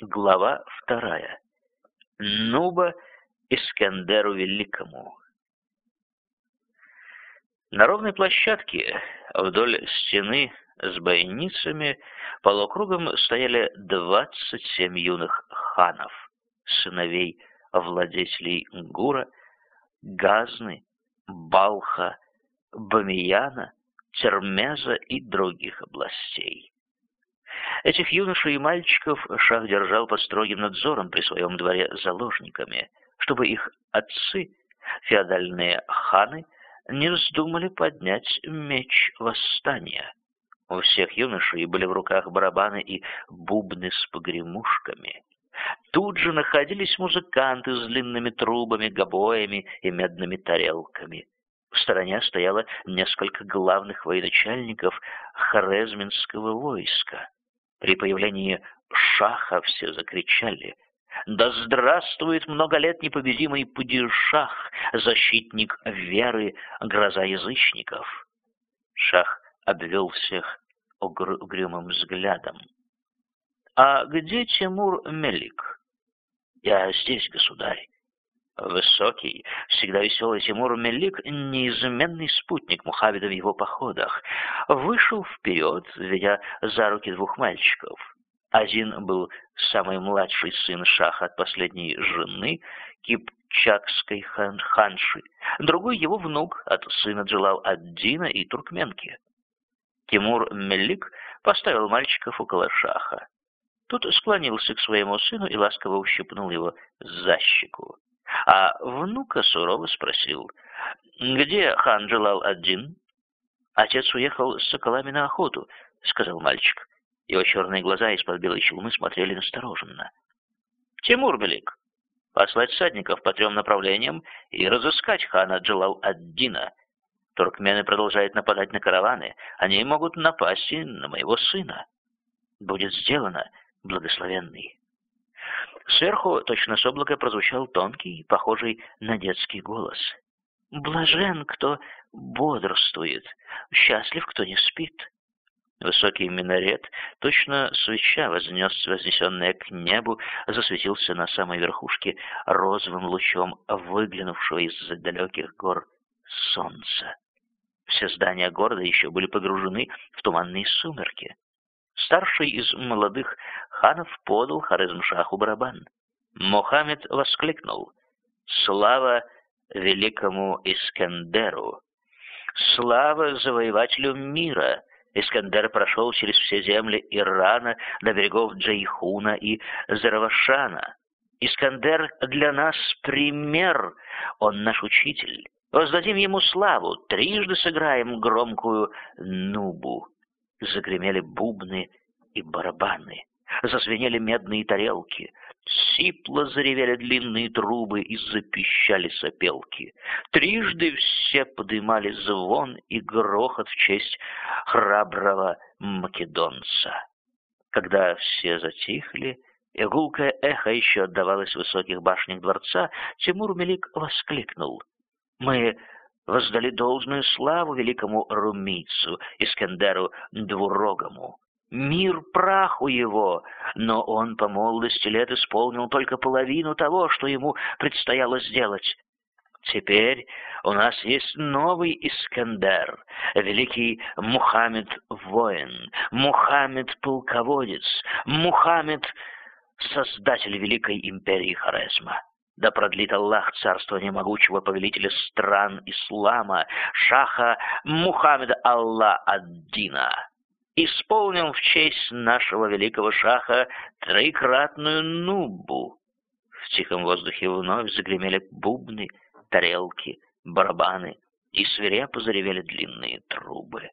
Глава вторая. Нуба Искандеру Великому. На ровной площадке вдоль стены с бойницами полукругом стояли двадцать семь юных ханов, сыновей владетелей Гура, Газны, Балха, Бамияна, Термеза и других областей. Этих юношей и мальчиков шах держал под строгим надзором при своем дворе заложниками, чтобы их отцы, феодальные ханы, не вздумали поднять меч восстания. У всех юношей были в руках барабаны и бубны с погремушками. Тут же находились музыканты с длинными трубами, гобоями и медными тарелками. В стороне стояло несколько главных военачальников хорезминского войска. При появлении шаха все закричали «Да здравствует много лет непобедимый падишах, защитник веры, гроза язычников!» Шах обвел всех угрюмым взглядом. «А где Тимур Мелик?» «Я здесь, государь». Высокий, всегда веселый Тимур Мелик, неизменный спутник Мухаммеда в его походах, вышел вперед, ведя за руки двух мальчиков. Один был самый младший сын Шаха от последней жены, кипчакской хан ханши, другой его внук от сына Джалал-ад-Дина и туркменки. Тимур Мелик поставил мальчиков около Шаха. Тот склонился к своему сыну и ласково ущипнул его за щеку. А внука сурово спросил, «Где хан Джалал-ад-Дин?» «Отец уехал с соколами на охоту», — сказал мальчик. Его черные глаза из-под белой челмы смотрели настороженно. «Тимур Белик, послать садников по трем направлениям и разыскать хана Джалал-ад-Дина. Туркмены продолжают нападать на караваны, они могут напасть и на моего сына. Будет сделано, благословенный». Сверху, точно с облака, прозвучал тонкий, похожий на детский голос. «Блажен, кто бодрствует, счастлив, кто не спит». Высокий минарет, точно свеча, вознес, вознесенная к небу, засветился на самой верхушке розовым лучом выглянувшего из-за далеких гор солнца. Все здания города еще были погружены в туманные сумерки. Старший из молодых ханов подал Хорезм-Шаху барабан. Мухаммед воскликнул «Слава великому Искандеру! Слава завоевателю мира!» Искандер прошел через все земли Ирана до берегов Джейхуна и Заравашана. Искандер для нас пример, он наш учитель. Воздадим ему славу, трижды сыграем громкую нубу загремели бубны и барабаны, зазвенели медные тарелки, сипло заревели длинные трубы и запищали сопелки. Трижды все подымали звон и грохот в честь храброго македонца. Когда все затихли, и гулкое эхо еще отдавалось в высоких башнях дворца, Тимур Мелик воскликнул. «Мы воздали должную славу великому румийцу Искандеру Двурогому. Мир праху его, но он по молодости лет исполнил только половину того, что ему предстояло сделать. Теперь у нас есть новый Искандер, великий Мухаммед-воин, Мухаммед-полководец, Мухаммед — создатель великой империи Хорезма. Да продлит Аллах царствование могучего повелителя стран ислама, шаха Мухаммеда Аллах ад-Дина. Исполнил в честь нашего великого шаха троекратную нубу. В тихом воздухе вновь загремели бубны, тарелки, барабаны, и свирепо заревели длинные трубы.